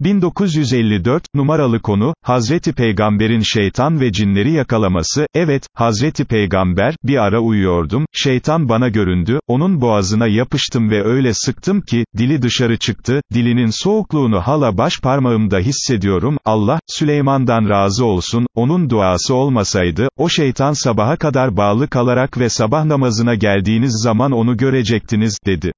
1954, numaralı konu, Hazreti Peygamber'in şeytan ve cinleri yakalaması, evet, Hazreti Peygamber, bir ara uyuyordum, şeytan bana göründü, onun boğazına yapıştım ve öyle sıktım ki, dili dışarı çıktı, dilinin soğukluğunu hala baş parmağımda hissediyorum, Allah, Süleyman'dan razı olsun, onun duası olmasaydı, o şeytan sabaha kadar bağlı kalarak ve sabah namazına geldiğiniz zaman onu görecektiniz, dedi.